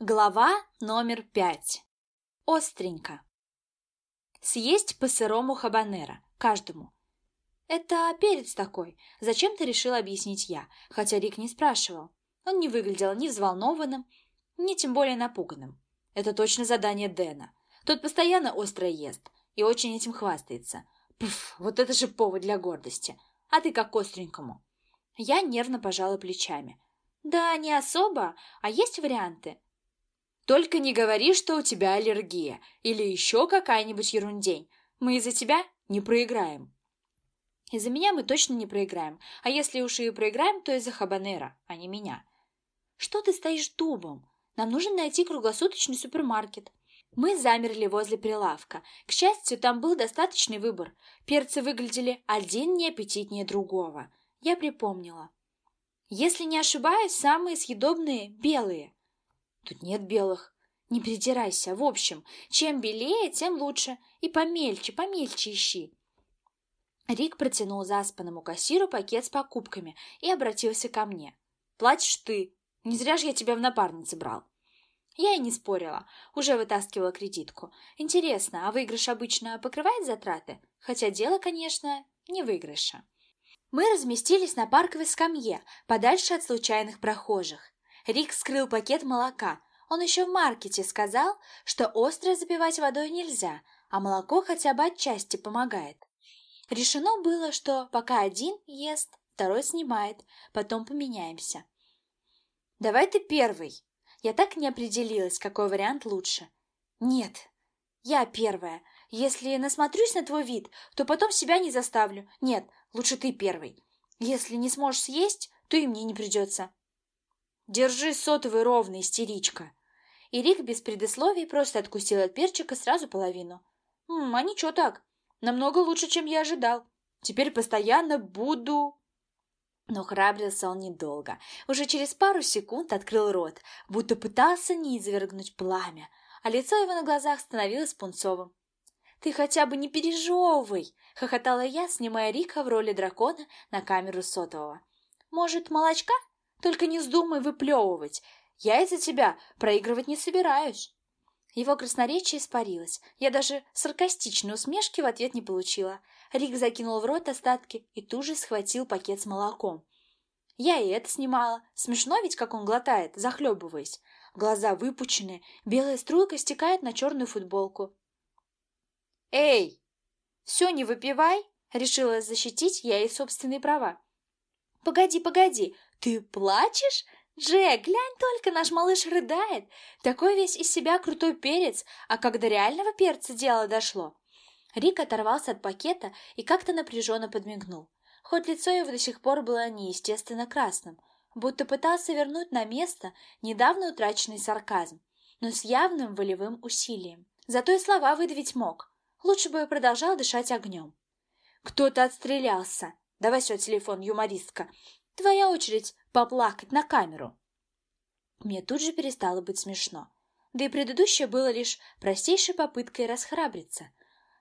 Глава номер пять. Остренько. Съесть по сырому хабанера. Каждому. Это перец такой. Зачем ты решил объяснить я, хотя Рик не спрашивал. Он не выглядел ни взволнованным, ни тем более напуганным. Это точно задание Дэна. Тот постоянно остро ест и очень этим хвастается. Пф, вот это же повод для гордости. А ты как остренькому. Я нервно пожала плечами. Да, не особо, а есть варианты. Только не говори, что у тебя аллергия или еще какая-нибудь ерундень. Мы из-за тебя не проиграем. Из-за меня мы точно не проиграем, а если уж и проиграем, то из-за Хабанера, а не меня. Что ты стоишь дубом? Нам нужно найти круглосуточный супермаркет. Мы замерли возле прилавка. К счастью, там был достаточный выбор. Перцы выглядели один неаппетитнее другого. Я припомнила. Если не ошибаюсь, самые съедобные – белые. Тут нет белых. Не придирайся. В общем, чем белее, тем лучше. И помельче, помельче ищи. Рик протянул заспанному кассиру пакет с покупками и обратился ко мне. «Платишь ты. Не зря же я тебя в напарнице брал». Я и не спорила, уже вытаскивала кредитку. Интересно, а выигрыш обычно покрывает затраты? Хотя дело, конечно, не выигрыша. Мы разместились на парковой скамье, подальше от случайных прохожих. Рик скрыл пакет молока. Он еще в маркете сказал, что острое запивать водой нельзя, а молоко хотя бы отчасти помогает. Решено было, что пока один ест, второй снимает, потом поменяемся. «Давай ты первый!» Я так не определилась, какой вариант лучше. «Нет, я первая. Если насмотрюсь на твой вид, то потом себя не заставлю. Нет, лучше ты первый. Если не сможешь съесть, то и мне не придется. «Держи сотовый ровно, истеричка!» И Рик без предисловий просто откусил от перчика сразу половину. «М, а ничего так. Намного лучше, чем я ожидал. Теперь постоянно буду...» Но храбрился он недолго. Уже через пару секунд открыл рот, будто пытался не извергнуть пламя, а лицо его на глазах становилось пунцовым. «Ты хотя бы не пережевывай!» — хохотала я, снимая Рика в роли дракона на камеру сотового. «Может, молочка?» Только не вздумай выплевывать. Я из-за тебя проигрывать не собираюсь. Его красноречие испарилось. Я даже саркастичной усмешки в ответ не получила. Рик закинул в рот остатки и тут же схватил пакет с молоком. Я и это снимала. Смешно ведь, как он глотает, захлебываясь. Глаза выпучены, белая струйка стекает на черную футболку. «Эй! Все, не выпивай!» Решила защитить я и собственные права. «Погоди, погоди! «Ты плачешь? Джек, глянь только, наш малыш рыдает. Такой весь из себя крутой перец, а когда реального перца дело дошло». Рик оторвался от пакета и как-то напряженно подмигнул. Хоть лицо его до сих пор было неестественно красным, будто пытался вернуть на место недавно утраченный сарказм, но с явным волевым усилием. Зато и слова выдавить мог. Лучше бы продолжал дышать огнем. «Кто-то отстрелялся. Давай свой телефон, юмористка. Твоя очередь поплакать на камеру. Мне тут же перестало быть смешно. Да и предыдущее было лишь простейшей попыткой расхрабриться.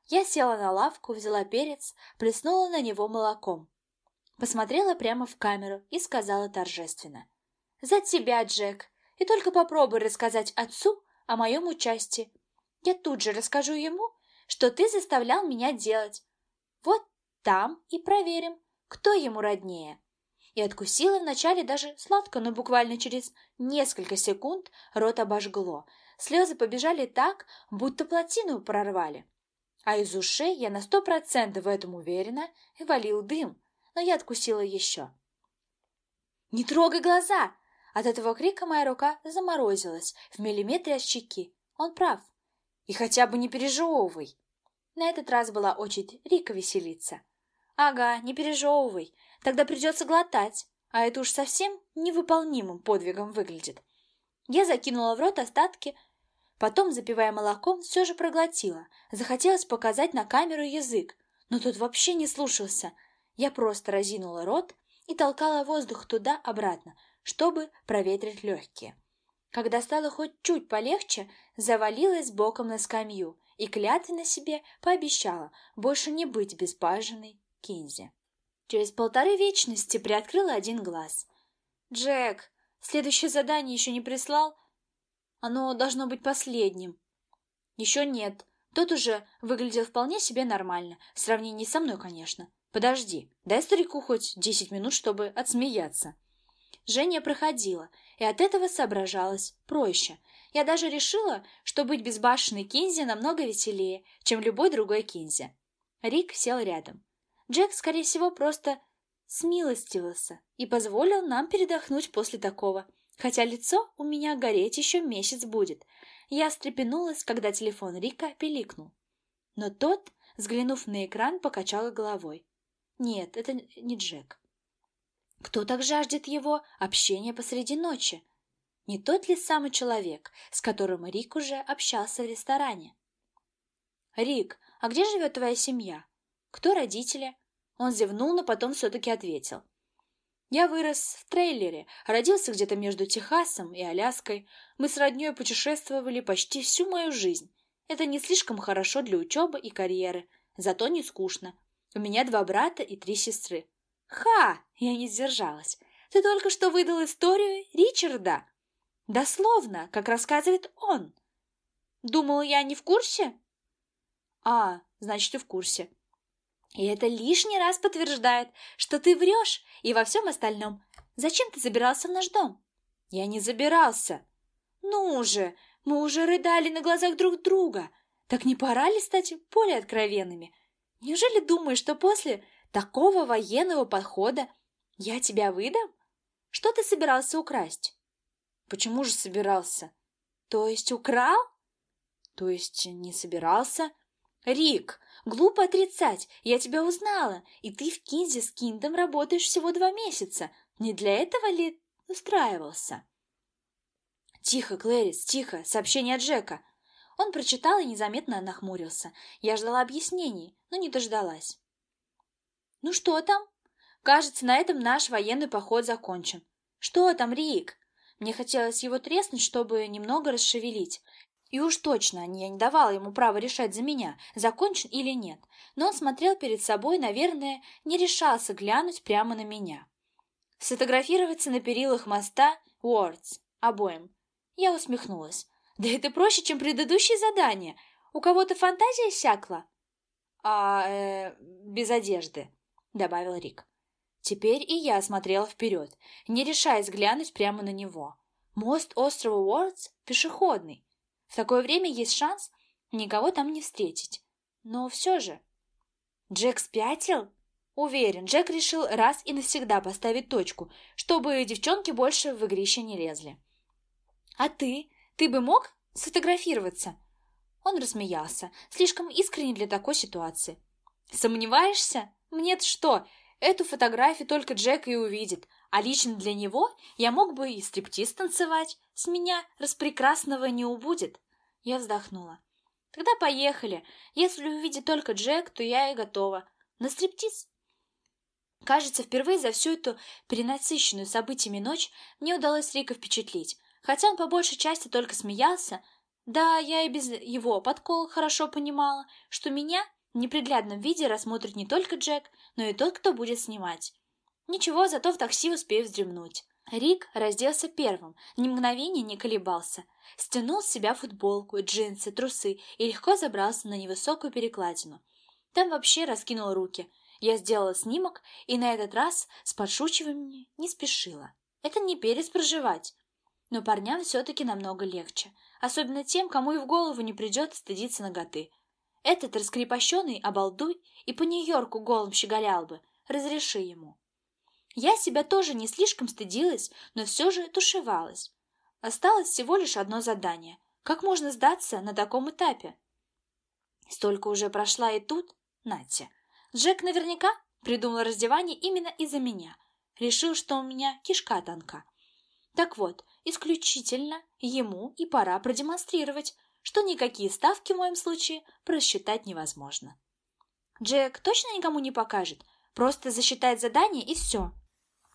Я села на лавку, взяла перец, плеснула на него молоком. Посмотрела прямо в камеру и сказала торжественно. «За тебя, Джек! И только попробуй рассказать отцу о моем участии. Я тут же расскажу ему, что ты заставлял меня делать. Вот там и проверим, кто ему роднее» и откусила вначале даже сладко, но буквально через несколько секунд рот обожгло. Слезы побежали так, будто плотину прорвали. А из ушей я на сто процентов в этом уверена и валил дым, но я откусила еще. «Не трогай глаза!» От этого крика моя рука заморозилась в миллиметре от щеки. Он прав. И хотя бы не пережевывай. На этот раз была очередь Рика веселиться. «Ага, не пережевывай. Тогда придется глотать, а это уж совсем невыполнимым подвигом выглядит. Я закинула в рот остатки, потом, запивая молоком, все же проглотила. Захотелось показать на камеру язык, но тут вообще не слушался. Я просто разинула рот и толкала воздух туда-обратно, чтобы проветрить легкие. Когда стало хоть чуть полегче, завалилась боком на скамью и клятвенно себе пообещала больше не быть беспаженной Кинзи. Через полторы вечности приоткрыла один глаз. «Джек, следующее задание еще не прислал?» Оно должно быть последним. Еще нет. Тот уже выглядел вполне себе нормально. В сравнении со мной, конечно. Подожди, дай старику хоть десять минут, чтобы отсмеяться. Женя проходила, и от этого соображалась проще. Я даже решила, что быть безбашенной Кинзи намного веселее, чем любой другой Кинзи. Рик сел рядом. Джек, скорее всего, просто смилостивился и позволил нам передохнуть после такого, хотя лицо у меня гореть еще месяц будет. Я встрепенулась, когда телефон Рика пиликнул. Но тот, взглянув на экран, покачал головой. Нет, это не Джек. Кто так жаждет его общения посреди ночи? Не тот ли самый человек, с которым Рик уже общался в ресторане? «Рик, а где живет твоя семья? Кто родители?» Он зевнул, но потом все-таки ответил. «Я вырос в трейлере, родился где-то между Техасом и Аляской. Мы с родней путешествовали почти всю мою жизнь. Это не слишком хорошо для учебы и карьеры, зато не скучно. У меня два брата и три сестры». «Ха!» — я не сдержалась. «Ты только что выдал историю Ричарда!» «Дословно, как рассказывает он!» «Думал, я не в курсе?» «А, значит, ты в курсе. И это лишний раз подтверждает, что ты врешь и во всем остальном. Зачем ты забирался в наш дом? Я не забирался. Ну же, мы уже рыдали на глазах друг друга. Так не пора ли стать более откровенными? Неужели думаешь, что после такого военного подхода я тебя выдам? Что ты собирался украсть? Почему же собирался? То есть украл? То есть не собирался? Рик, Глупо отрицать, я тебя узнала, и ты в Кинзе с Киндом работаешь всего два месяца. Не для этого ли устраивался? Тихо, Клэрис, тихо, сообщение от Джека. Он прочитал и незаметно нахмурился. Я ждала объяснений, но не дождалась. Ну что там? Кажется, на этом наш военный поход закончен. Что там, Рик? Мне хотелось его треснуть, чтобы немного расшевелить. И уж точно я не давала ему права решать за меня, закончен или нет, но он смотрел перед собой, наверное, не решался глянуть прямо на меня. Сфотографироваться на перилах моста Уордс обоим. Я усмехнулась. Да это проще, чем предыдущее задание. У кого-то фантазия сякла. А, э, без одежды, добавил Рик. Теперь и я смотрела вперед, не решаясь глянуть прямо на него. Мост острова Уордс пешеходный. В такое время есть шанс никого там не встретить. Но все же... Джек спятил? Уверен, Джек решил раз и навсегда поставить точку, чтобы девчонки больше в игрище не лезли. «А ты? Ты бы мог сфотографироваться?» Он рассмеялся, слишком искренне для такой ситуации. «Сомневаешься? Мне-то что? Эту фотографию только Джек и увидит, а лично для него я мог бы и стриптиз танцевать. С меня распрекрасного не убудет. Я вздохнула. Тогда поехали. Если увидит только Джек, то я и готова. На стриптиз. Кажется, впервые за всю эту перенасыщенную событиями ночь мне удалось Рика впечатлить. Хотя он по большей части только смеялся, да, я и без его подкол хорошо понимала, что меня в неприглядном виде рассмотрит не только Джек, но и тот, кто будет снимать. Ничего, зато в такси успею вздремнуть. Рик разделся первым, ни мгновения не колебался. Стянул с себя футболку, джинсы, трусы и легко забрался на невысокую перекладину. Там вообще раскинул руки. Я сделала снимок и на этот раз с подшучиванием не спешила. Это не перец проживать. Но парням все-таки намного легче. Особенно тем, кому и в голову не придет стыдиться ноготы. Этот раскрепощенный обалдуй и по Нью-Йорку голым щеголял бы. Разреши ему. Я себя тоже не слишком стыдилась, но все же тушевалась. Осталось всего лишь одно задание. Как можно сдаться на таком этапе? Столько уже прошла и тут, Натя. Джек наверняка придумал раздевание именно из-за меня. Решил, что у меня кишка тонка. Так вот, исключительно ему и пора продемонстрировать, что никакие ставки в моем случае просчитать невозможно. Джек точно никому не покажет, просто засчитает задание и все.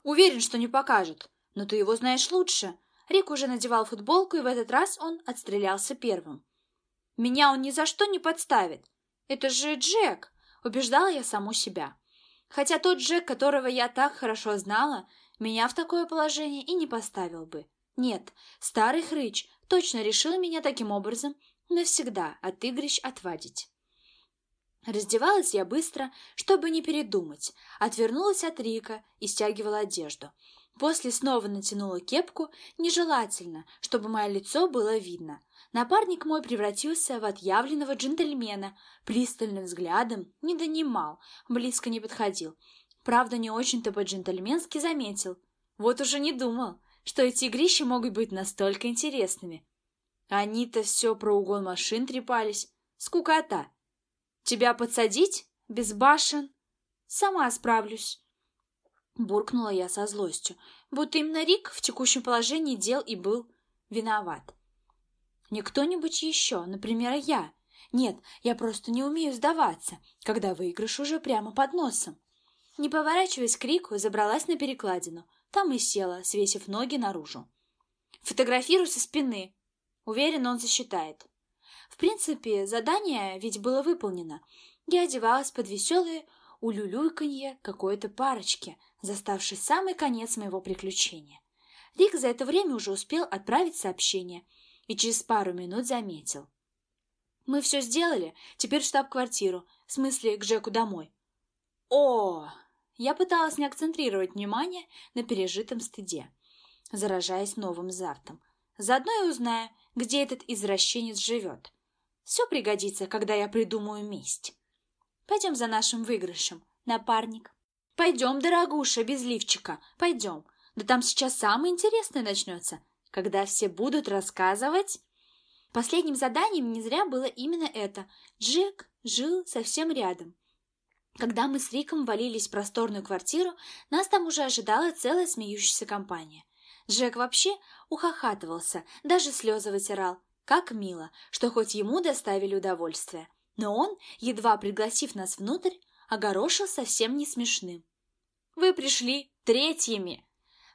Уверен, что не покажет, но ты его знаешь лучше. Рик уже надевал футболку, и в этот раз он отстрелялся первым. Меня он ни за что не подставит. Это же Джек, убеждала я саму себя. Хотя тот Джек, которого я так хорошо знала, меня в такое положение и не поставил бы. Нет, старый хрыч точно решил меня таким образом навсегда от игрищ отвадить. Раздевалась я быстро, чтобы не передумать, отвернулась от Рика и стягивала одежду. После снова натянула кепку, нежелательно, чтобы мое лицо было видно. Напарник мой превратился в отъявленного джентльмена, пристальным взглядом не донимал, близко не подходил. Правда, не очень-то по-джентльменски заметил. Вот уже не думал, что эти игрища могут быть настолько интересными. Они-то все про угон машин трепались. Скукота. Тебя подсадить? Без башен? Сама справлюсь. Буркнула я со злостью, будто именно Рик в текущем положении дел и был виноват. Не кто-нибудь еще, например, я. Нет, я просто не умею сдаваться, когда выигрыш уже прямо под носом. Не поворачиваясь к Рику, забралась на перекладину. Там и села, свесив ноги наружу. Фотографирую со спины. Уверен, он засчитает. В принципе, задание ведь было выполнено. Я одевалась под веселые улюлюйканье какой-то парочки, заставшей самый конец моего приключения. Рик за это время уже успел отправить сообщение и через пару минут заметил. «Мы все сделали, теперь штаб-квартиру, в смысле к Джеку домой». «О!» Я пыталась не акцентрировать внимание на пережитом стыде, заражаясь новым зартом. Заодно и узнаю, где этот извращенец живет. Все пригодится, когда я придумаю месть. Пойдем за нашим выигрышем, напарник. Пойдем, дорогуша, без лифчика, пойдем. Да там сейчас самое интересное начнется, когда все будут рассказывать... Последним заданием не зря было именно это. Джек жил совсем рядом. Когда мы с Риком валились в просторную квартиру, нас там уже ожидала целая смеющаяся компания. Джек вообще ухахатывался, даже слезы вытирал. Как мило, что хоть ему доставили удовольствие. Но он, едва пригласив нас внутрь, огорошил совсем не смешным. «Вы пришли третьими!»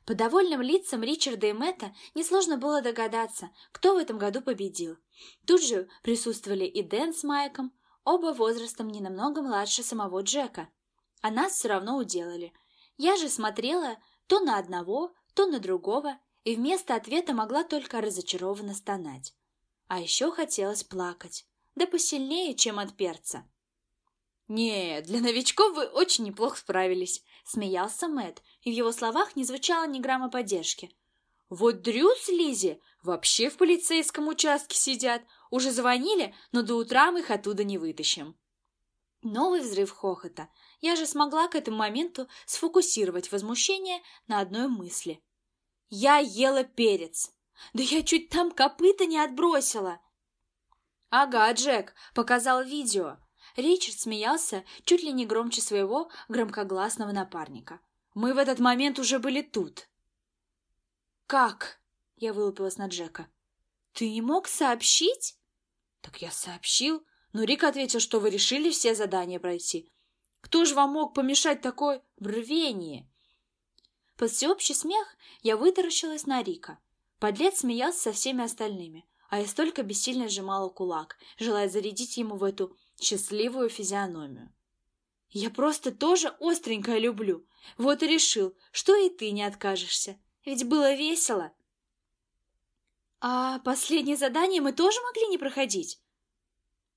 По довольным лицам Ричарда и Мэтта несложно было догадаться, кто в этом году победил. Тут же присутствовали и Дэн с Майком, оба возрастом не намного младше самого Джека. А нас все равно уделали. Я же смотрела то на одного, то на другого, и вместо ответа могла только разочарованно стонать. А еще хотелось плакать, да посильнее, чем от перца. «Нет, для новичков вы очень неплохо справились», — смеялся Мэт, и в его словах не звучало ни грамма поддержки. «Вот Дрю с Лизи вообще в полицейском участке сидят, уже звонили, но до утра мы их оттуда не вытащим». Новый взрыв хохота. Я же смогла к этому моменту сфокусировать возмущение на одной мысли. «Я ела перец!» Да я чуть там копыта не отбросила. Ага, Джек показал видео. Ричард смеялся чуть ли не громче своего громкогласного напарника. Мы в этот момент уже были тут. Как? Я вылупилась на Джека. Ты не мог сообщить? Так я сообщил, но Рик ответил, что вы решили все задания пройти. Кто же вам мог помешать такой рвение? Под всеобщий смех я вытаращилась на Рика. Подлец смеялся со всеми остальными, а я столько бессильно сжимала кулак, желая зарядить ему в эту счастливую физиономию. «Я просто тоже остренькое люблю. Вот и решил, что и ты не откажешься. Ведь было весело». «А последнее задание мы тоже могли не проходить?»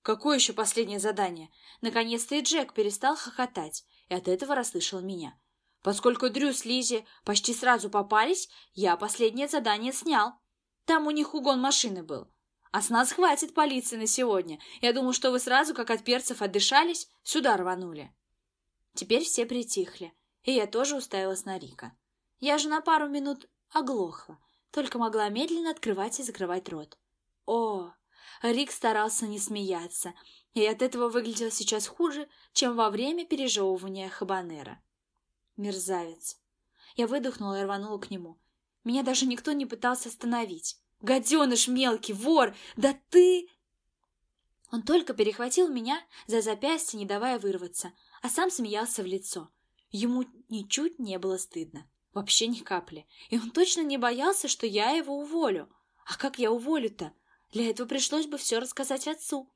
«Какое еще последнее задание?» Наконец-то и Джек перестал хохотать, и от этого расслышал меня. Поскольку Дрю с Лизи почти сразу попались, я последнее задание снял. Там у них угон машины был. А с нас хватит полиции на сегодня. Я думал, что вы сразу, как от перцев отдышались, сюда рванули. Теперь все притихли, и я тоже уставилась на Рика. Я же на пару минут оглохла, только могла медленно открывать и закрывать рот. О, Рик старался не смеяться, и от этого выглядел сейчас хуже, чем во время пережевывания хабанера. Мерзавец. Я выдохнула и рванула к нему. Меня даже никто не пытался остановить. «Гаденыш мелкий, вор! Да ты...» Он только перехватил меня за запястье, не давая вырваться, а сам смеялся в лицо. Ему ничуть не было стыдно. Вообще ни капли. И он точно не боялся, что я его уволю. А как я уволю-то? Для этого пришлось бы все рассказать отцу.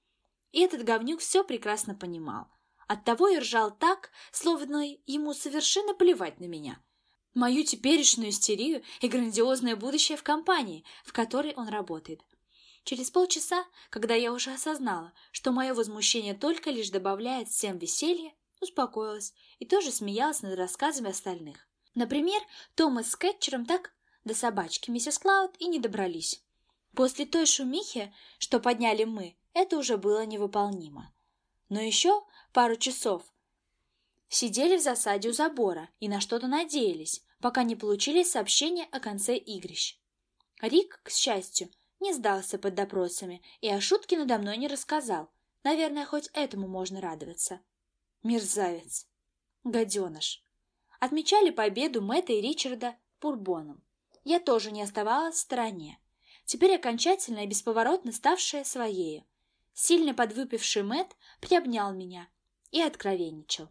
И этот говнюк все прекрасно понимал. Оттого и ржал так, словно ему совершенно плевать на меня. мою теперешнюю истерию и грандиозное будущее в компании, в которой он работает. Через полчаса, когда я уже осознала, что мое возмущение только лишь добавляет всем веселье, успокоилась и тоже смеялась над рассказами остальных. Например, Томас с Кэтчером так до собачки миссис Клауд и не добрались. После той шумихи, что подняли мы, это уже было невыполнимо. Но еще пару часов сидели в засаде у забора и на что-то надеялись, пока не получили сообщение о конце игрищ. Рик, к счастью, не сдался под допросами и о шутке надо мной не рассказал. Наверное, хоть этому можно радоваться. Мерзавец. Гаденыш. Отмечали победу Мэтта и Ричарда бурбоном. Я тоже не оставалась в стороне. Теперь окончательно и бесповоротно ставшая своею. Сильно подвыпивший Мэтт приобнял меня и откровенничал.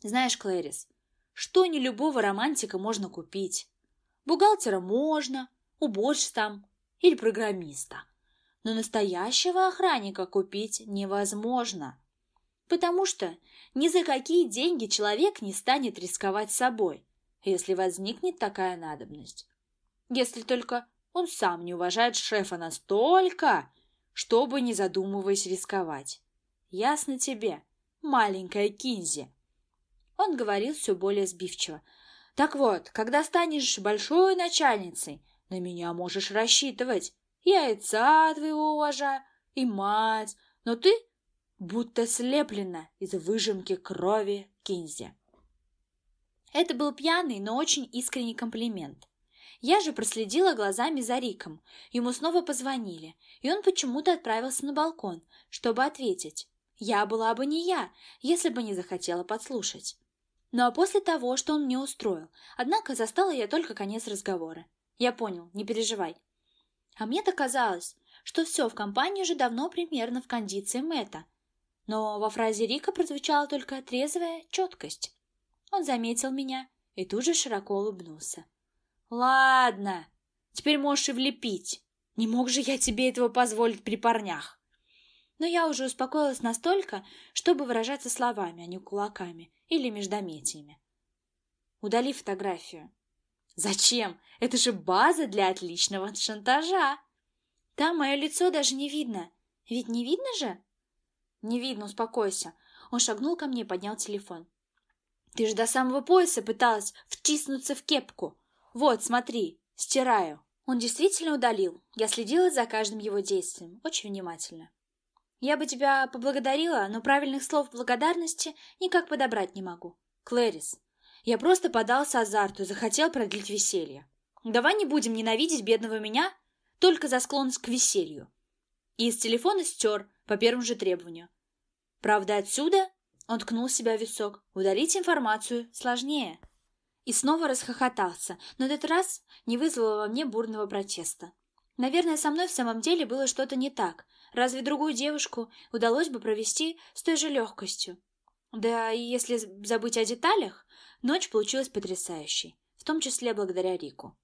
Знаешь, Клэрис, что не любого романтика можно купить? Бухгалтера можно, уборщ там или программиста. Но настоящего охранника купить невозможно. Потому что ни за какие деньги человек не станет рисковать собой, если возникнет такая надобность. Если только он сам не уважает шефа настолько, чтобы, не задумываясь, рисковать. Ясно тебе, маленькая Кинзи. Он говорил все более сбивчиво. Так вот, когда станешь большой начальницей, на меня можешь рассчитывать. Я и отца твоего уважаю, и мать, но ты будто слеплена из выжимки крови Кинзи. Это был пьяный, но очень искренний комплимент. Я же проследила глазами за Риком. Ему снова позвонили, и он почему-то отправился на балкон, чтобы ответить. Я была бы не я, если бы не захотела подслушать. Ну а после того, что он мне устроил, однако застала я только конец разговора. Я понял, не переживай. А мне-то казалось, что все в компании уже давно примерно в кондиции Мэтта. Но во фразе Рика прозвучала только трезвая четкость. Он заметил меня и тут же широко улыбнулся. «Ладно, теперь можешь и влепить. Не мог же я тебе этого позволить при парнях». Но я уже успокоилась настолько, чтобы выражаться словами, а не кулаками или междометиями. Удали фотографию. «Зачем? Это же база для отличного шантажа!» «Там мое лицо даже не видно. Ведь не видно же?» «Не видно, успокойся». Он шагнул ко мне и поднял телефон. «Ты же до самого пояса пыталась втиснуться в кепку. Вот, смотри, стираю». Он действительно удалил. Я следила за каждым его действием, очень внимательно. Я бы тебя поблагодарила, но правильных слов благодарности никак подобрать не могу. Клэрис, я просто подался азарту захотел продлить веселье. Давай не будем ненавидеть бедного меня только за склонность к веселью. И из телефона стер по первому же требованию. Правда, отсюда он ткнул себя в висок. Удалить информацию сложнее и снова расхохотался, но этот раз не вызвало во мне бурного протеста. Наверное, со мной в самом деле было что-то не так. Разве другую девушку удалось бы провести с той же легкостью? Да и если забыть о деталях, ночь получилась потрясающей, в том числе благодаря Рику.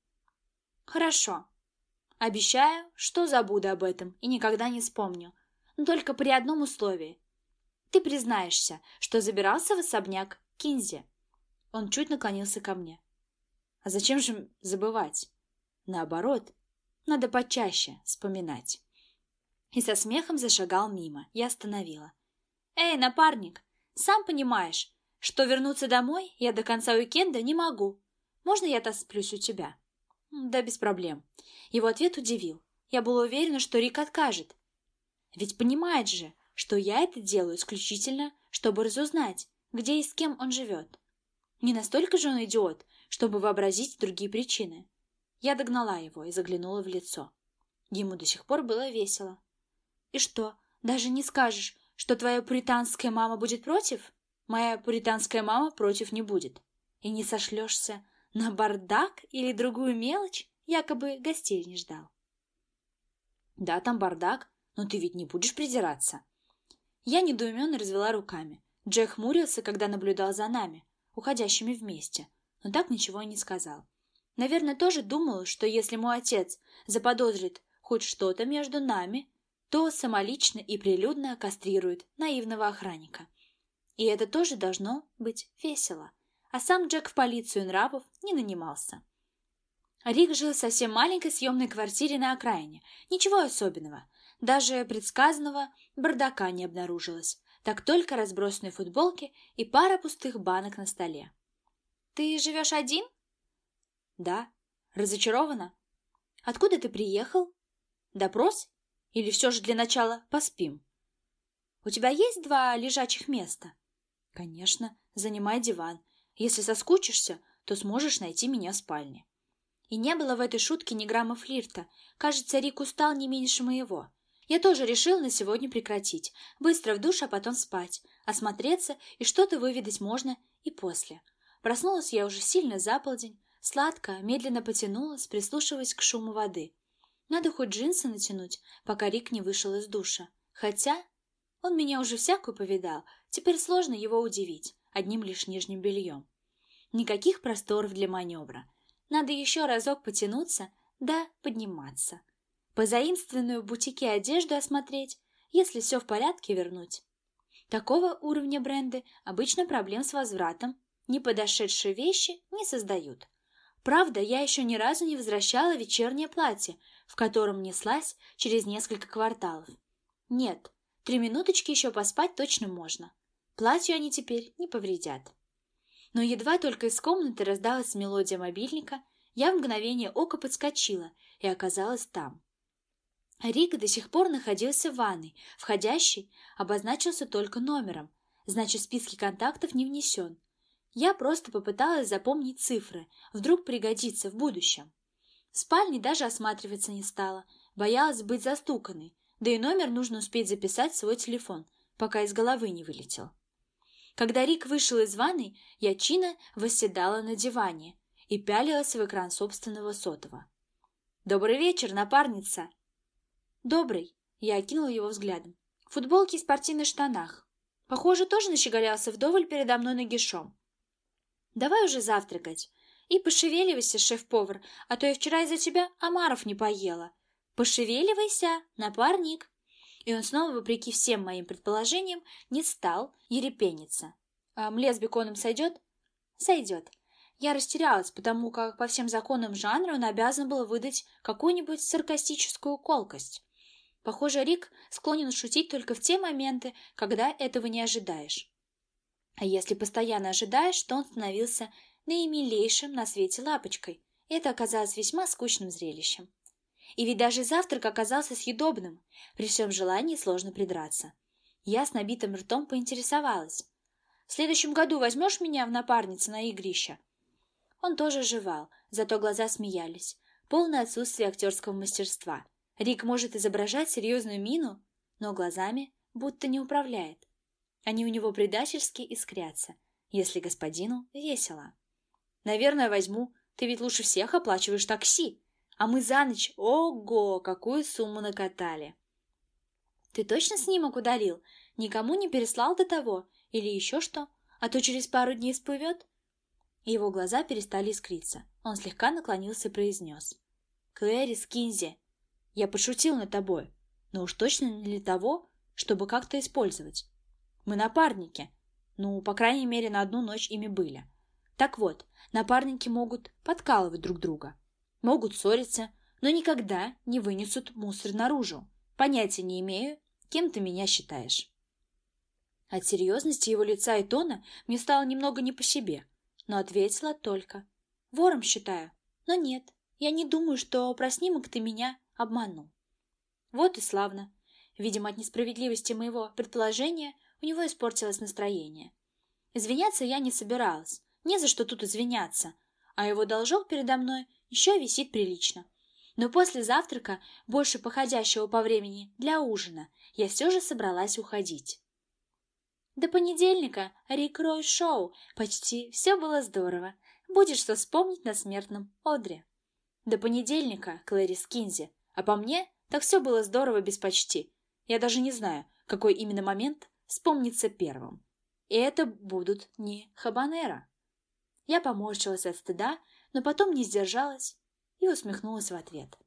Хорошо. Обещаю, что забуду об этом и никогда не вспомню. Но только при одном условии. Ты признаешься, что забирался в особняк Кинзи. Он чуть наклонился ко мне. А зачем же забывать? Наоборот, надо почаще вспоминать. И со смехом зашагал мимо. Я остановила. «Эй, напарник, сам понимаешь, что вернуться домой я до конца уикенда не могу. Можно я сплюсь у тебя?» «Да, без проблем». Его ответ удивил. Я была уверена, что Рик откажет. Ведь понимает же, что я это делаю исключительно, чтобы разузнать, где и с кем он живет. Не настолько же он идиот, чтобы вообразить другие причины. Я догнала его и заглянула в лицо. Ему до сих пор было весело. «И что, даже не скажешь, что твоя пуританская мама будет против?» «Моя пуританская мама против не будет. И не сошлешься на бардак или другую мелочь, якобы гостей не ждал». «Да, там бардак, но ты ведь не будешь придираться». Я недоуменно развела руками. Джек хмурился, когда наблюдал за нами, уходящими вместе, но так ничего и не сказал. Наверное, тоже думал, что если мой отец заподозрит хоть что-то между нами, то самолично и прилюдно кастрирует наивного охранника. И это тоже должно быть весело. а сам Джек в полицию нравов не нанимался. Рик жил в совсем маленькой съемной квартире на окраине. Ничего особенного. Даже предсказанного бардака не обнаружилось. Так только разбросанные футболки и пара пустых банок на столе. «Ты живешь один?» «Да». «Разочарована?» «Откуда ты приехал?» «Допрос? Или все же для начала поспим?» «У тебя есть два лежачих места?» «Конечно. Занимай диван. Если соскучишься, то сможешь найти меня в спальне». И не было в этой шутке ни грамма флирта. Кажется, Рик устал не меньше моего. Я тоже решил на сегодня прекратить. Быстро в душ, а потом спать. Осмотреться, и что-то выведать можно и после. Проснулась я уже сильно за полдень. Сладко, медленно потянулась, прислушиваясь к шуму воды. Надо хоть джинсы натянуть, пока Рик не вышел из душа. Хотя он меня уже всякую повидал, теперь сложно его удивить одним лишь нижним бельем. Никаких просторов для маневра. Надо еще разок потянуться, да подниматься. Позаимственную в бутике одежду осмотреть, если все в порядке вернуть. Такого уровня бренды обычно проблем с возвратом, не подошедшие вещи не создают. Правда, я еще ни разу не возвращала вечернее платье, в котором неслась через несколько кварталов. Нет, три минуточки еще поспать точно можно. Платью они теперь не повредят. Но едва только из комнаты раздалась мелодия мобильника, я в мгновение ока подскочила и оказалась там. Рик до сих пор находился в ванной, входящий обозначился только номером, значит, в списке контактов не внесен. Я просто попыталась запомнить цифры, вдруг пригодится в будущем. В спальне даже осматриваться не стала, боялась быть застуканной, да и номер нужно успеть записать в свой телефон, пока из головы не вылетел. Когда Рик вышел из ванной, я чинно восседала на диване и пялилась в экран собственного сотового. «Добрый вечер, напарница!» «Добрый!» — я окинула его взглядом. В футболке и спортивных штанах. Похоже, тоже нащеголялся вдоволь передо мной нагишом. «Давай уже завтракать. И пошевеливайся, шеф-повар, а то я вчера из-за тебя омаров не поела. Пошевеливайся, напарник!» и он снова, вопреки всем моим предположениям, не стал ерепениться. А с беконом сойдет? Сойдет. Я растерялась, потому как по всем законам жанра он обязан был выдать какую-нибудь саркастическую колкость. Похоже, Рик склонен шутить только в те моменты, когда этого не ожидаешь. А если постоянно ожидаешь, то он становился наимилейшим на свете лапочкой. Это оказалось весьма скучным зрелищем. И ведь даже завтрак оказался съедобным, при всем желании сложно придраться. Я с набитым ртом поинтересовалась. «В следующем году возьмешь меня в напарницы на игрище?» Он тоже жевал, зато глаза смеялись. Полное отсутствие актерского мастерства. Рик может изображать серьезную мину, но глазами будто не управляет. Они у него предательски искрятся, если господину весело. «Наверное, возьму. Ты ведь лучше всех оплачиваешь такси», а мы за ночь, ого, какую сумму накатали. Ты точно снимок удалил? Никому не переслал до того? Или еще что? А то через пару дней всплывет? Его глаза перестали искриться. Он слегка наклонился и произнес. «Клэри Скинзи, я пошутил над тобой, но уж точно не для того, чтобы как-то использовать. Мы напарники. Ну, по крайней мере, на одну ночь ими были. Так вот, напарники могут подкалывать друг друга могут ссориться, но никогда не вынесут мусор наружу. Понятия не имею, кем ты меня считаешь. От серьезности его лица и тона мне стало немного не по себе, но ответила только. Вором считаю, но нет, я не думаю, что про снимок ты меня обманул. Вот и славно. Видимо, от несправедливости моего предположения у него испортилось настроение. Извиняться я не собиралась, не за что тут извиняться, а его должок передо мной еще висит прилично. Но после завтрака, больше походящего по времени для ужина, я все же собралась уходить. До понедельника Рик Рой шоу. Почти все было здорово. Будет что вспомнить на смертном одре. До понедельника, Клэри Скинзи. А по мне, так все было здорово без почти. Я даже не знаю, какой именно момент вспомнится первым. И это будут не хабанера. Я поморщилась от стыда, но потом не сдержалась и усмехнулась в ответ.